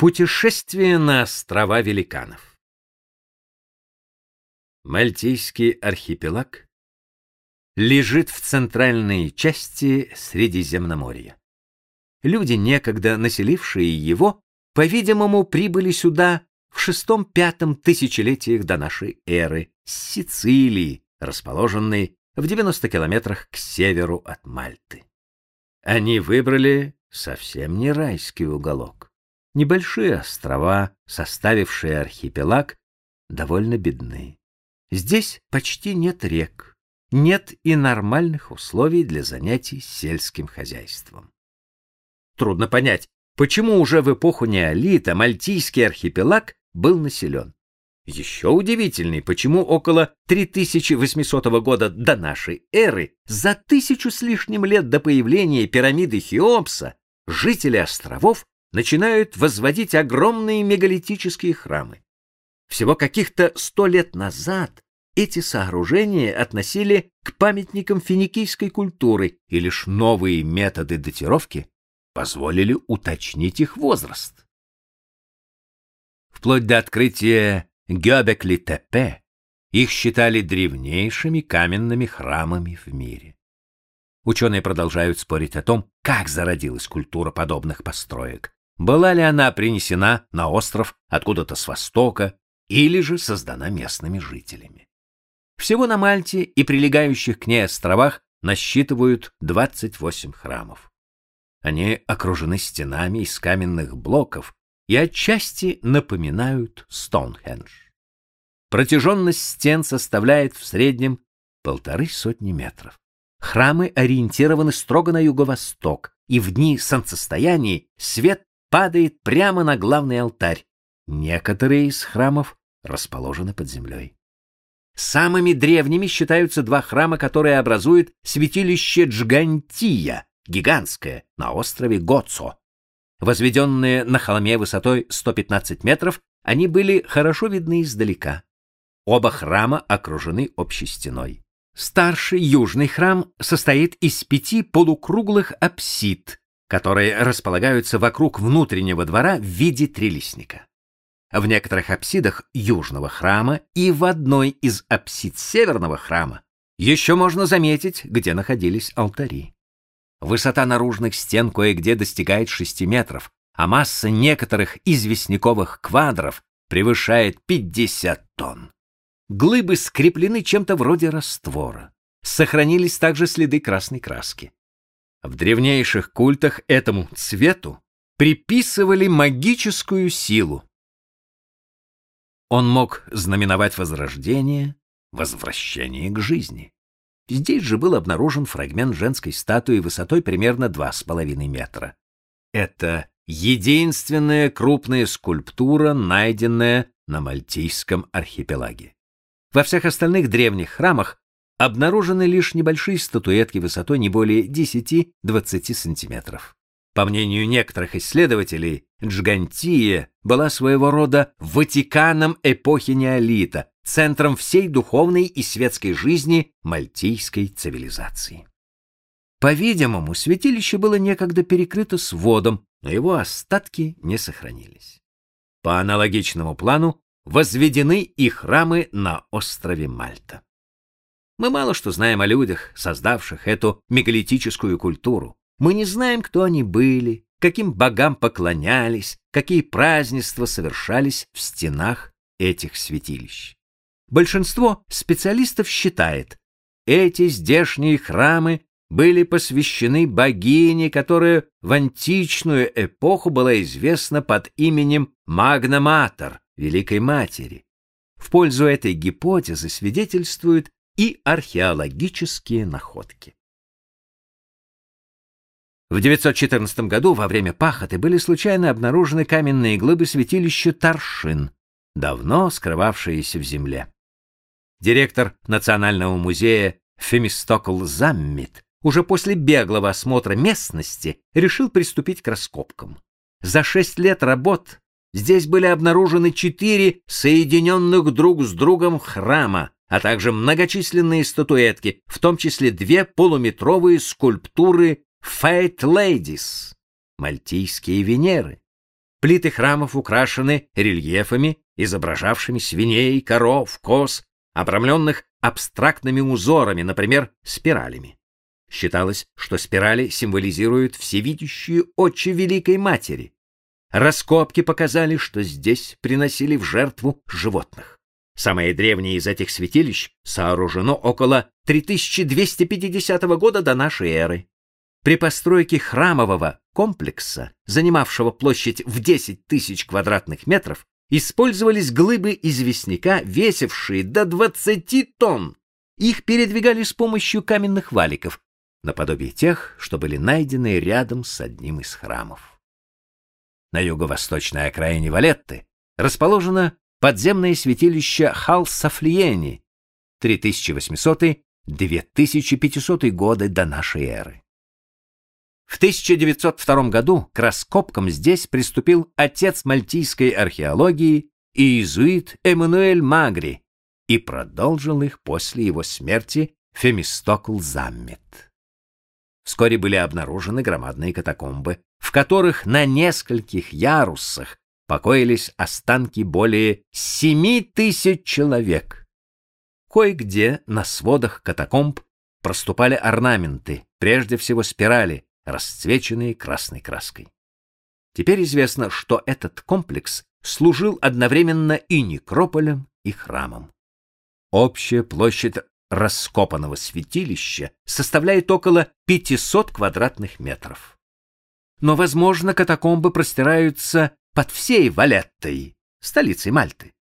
Путешествие на острова великанов. Мальтийский архипелаг лежит в центральной части Средиземноморья. Люди, некогда населившие его, по-видимому, прибыли сюда в шестом-пятом тысячелетиях до нашей эры с Сицилии, расположенной в 90 километрах к северу от Мальты. Они выбрали совсем не райский уголок. Небольшие острова, составившие архипелаг, довольно бедны. Здесь почти нет рек, нет и нормальных условий для занятий сельским хозяйством. Трудно понять, почему уже в эпоху неолита Мальтийский архипелаг был населен. Еще удивительней, почему около 3800 года до нашей эры, за тысячу с лишним лет до появления пирамиды Хеопса, жители островов начинают возводить огромные мегалитические храмы. Всего каких-то сто лет назад эти сооружения относили к памятникам финикийской культуры, и лишь новые методы датировки позволили уточнить их возраст. Вплоть до открытия Гёбекли-Тепе их считали древнейшими каменными храмами в мире. Ученые продолжают спорить о том, как зародилась культура подобных построек, была ли она принесена на остров откуда-то с востока или же создана местными жителями. Всего на Мальте и прилегающих к ней островах насчитывают 28 храмов. Они окружены стенами из каменных блоков и отчасти напоминают Стоунхендж. Протяженность стен составляет в среднем полторы сотни метров. Храмы ориентированы строго на юго-восток, и в дни солнцестояния свет падает прямо на главный алтарь. Некоторые из храмов расположены под землей. Самыми древними считаются два храма, которые образуют святилище Джгантия, гигантское, на острове Гоцо. Возведенные на холме высотой 115 метров, они были хорошо видны издалека. Оба храма окружены общей стеной. Старший южный храм состоит из пяти полукруглых апсид, которые располагаются вокруг внутреннего двора в виде трилистника. В некоторых апсидах южного храма и в одной из апсид северного храма еще можно заметить, где находились алтари. Высота наружных стен кое-где достигает 6 метров, а масса некоторых известняковых квадров превышает 50 тонн. Глыбы скреплены чем-то вроде раствора. Сохранились также следы красной краски. В древнейших культах этому цвету приписывали магическую силу. Он мог знаменовать возрождение, возвращение к жизни. Здесь же был обнаружен фрагмент женской статуи высотой примерно два с половиной метра. Это единственная крупная скульптура, найденная на Мальтийском архипелаге. Во всех остальных древних храмах обнаружены лишь небольшие статуэтки высотой не более 10-20 сантиметров. По мнению некоторых исследователей, Джгантия была своего рода Ватиканом эпохи неолита, центром всей духовной и светской жизни мальтийской цивилизации. По-видимому, святилище было некогда перекрыто сводом, но его остатки не сохранились. По аналогичному плану возведены и храмы на острове Мальта. Мы мало что знаем о людях, создавших эту мегалитическую культуру. Мы не знаем, кто они были, каким богам поклонялись, какие празднества совершались в стенах этих святилищ. Большинство специалистов считает, эти здешние храмы были посвящены богине, которая в античную эпоху была известна под именем Магна Матер, Великой Матери. В пользу этой гипотезы свидетельствует и археологические находки. В 914 году во время пахоты были случайно обнаружены каменные глыбы святилища Таршин, давно скрывавшиеся в земле. Директор Национального музея Фемистокл Заммит уже после беглого осмотра местности решил приступить к раскопкам. За шесть лет работ здесь были обнаружены четыре соединенных друг с другом храма, а также многочисленные статуэтки, в том числе две полуметровые скульптуры Fate Ladies, мальтийские Венеры. Плиты храмов украшены рельефами, изображавшими свиней, коров, коз, обрамленных абстрактными узорами, например, спиралями. Считалось, что спирали символизируют всевидящие очи Великой Матери. Раскопки показали, что здесь приносили в жертву животных. Самое древнее из этих святилищ сооружено около 3250 года до нашей эры. При постройке храмового комплекса, занимавшего площадь в 10 тысяч квадратных метров, использовались глыбы известняка, весившие до 20 тонн. Их передвигали с помощью каменных валиков, наподобие тех, что были найдены рядом с одним из храмов. На юго-восточной окраине Валетты расположено подземное святилище Халсафлиени 3800-2500 годы до нашей эры. В 1902 году к раскопкам здесь приступил отец мальтийской археологии иезуит Эммануэль Магри и продолжил их после его смерти Фемистокл Заммет. Вскоре были обнаружены громадные катакомбы, в которых на нескольких ярусах покоились останки более семи тысяч человек. Кое-где на сводах катакомб проступали орнаменты, прежде всего спирали, расцвеченные красной краской. Теперь известно, что этот комплекс служил одновременно и некрополем, и храмом. Общая площадь раскопанного святилища составляет около 500 квадратных метров. Но, возможно, катакомбы простираются под всей Валеттой, столицей Мальты.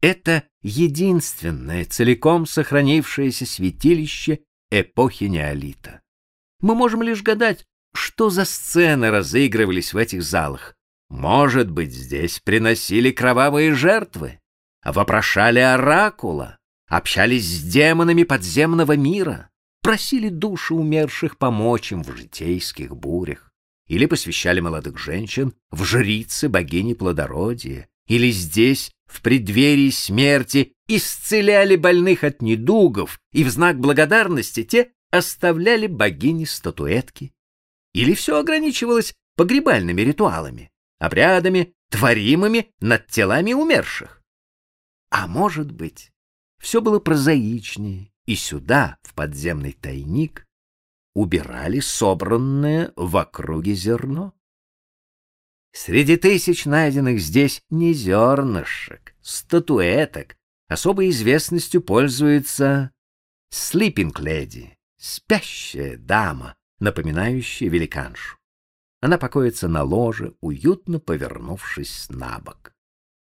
Это единственное целиком сохранившееся святилище эпохи неолита. Мы можем лишь гадать, что за сцены разыгрывались в этих залах. Может быть, здесь приносили кровавые жертвы, вопрошали оракула, общались с демонами подземного мира, просили души умерших помочь им в житейских бурях, или посвящали молодых женщин в жрицы богини плодородия, или здесь, в преддверии смерти, исцеляли больных от недугов, и в знак благодарности те оставляли богине статуэтки? Или все ограничивалось погребальными ритуалами, обрядами, творимыми над телами умерших? А может быть, все было прозаичнее, и сюда, в подземный тайник, убирали собранное в округе зерно? Среди тысяч найденных здесь не зернышек, статуэток, особой известностью пользуется Sleeping Lady, спящая дама, напоминающая великаншу. Она покоится на ложе, уютно повернувшись на бок.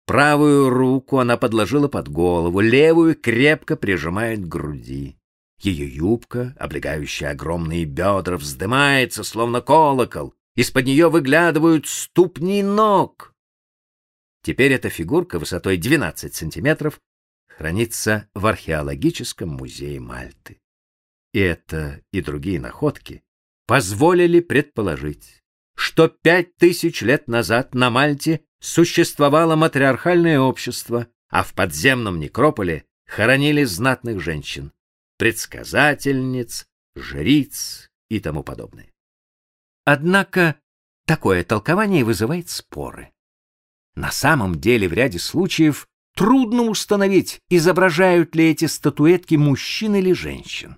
Правую руку она подложила под голову, левую крепко прижимает к груди. Ее юбка, облегающая огромные бедра, вздымается, словно колокол. Из-под нее выглядывают ступни ног. Теперь эта фигурка высотой 12 сантиметров хранится в археологическом музее Мальты. И это, и другие находки позволили предположить, что пять тысяч лет назад на Мальте существовало матриархальное общество, а в подземном некрополе хоронили знатных женщин, предсказательниц, жриц и тому подобное. Однако такое толкование вызывает споры. На самом деле в ряде случаев трудно установить, изображают ли эти статуэтки мужчин или женщин.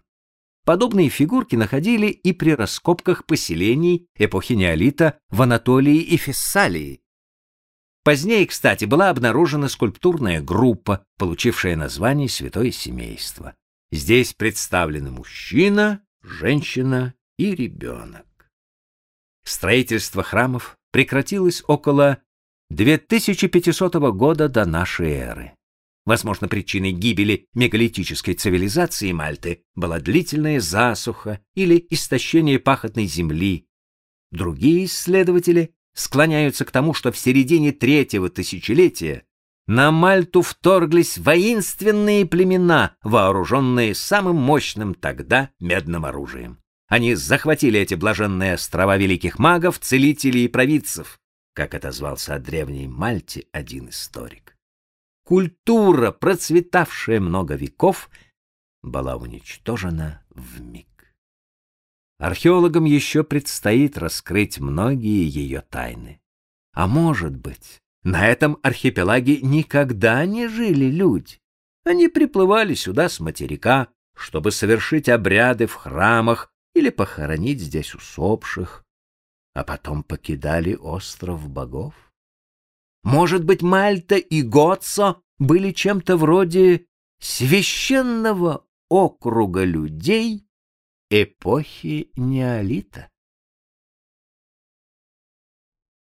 Подобные фигурки находили и при раскопках поселений эпохи неолита в Анатолии и Фессалии. Позднее, кстати, была обнаружена скульптурная группа, получившая название Святое семейство. Здесь представлены мужчина, женщина и ребенок. Строительство храмов прекратилось около 2500 года до нашей эры. Возможно, причиной гибели мегалитической цивилизации Мальты была длительная засуха или истощение пахотной земли. Другие исследователи склоняются к тому, что в середине третьего тысячелетия на Мальту вторглись воинственные племена, вооруженные самым мощным тогда медным оружием. Они захватили эти блаженные острова великих магов, целителей и провидцев, как отозвался о древней Мальте один историк культура, процветавшая много веков, была уничтожена в миг. Археологам еще предстоит раскрыть многие ее тайны. А может быть, на этом архипелаге никогда не жили люди. Они приплывали сюда с материка, чтобы совершить обряды в храмах или похоронить здесь усопших, а потом покидали остров богов. Может быть, Мальта и Готсо были чем-то вроде священного округа людей эпохи неолита.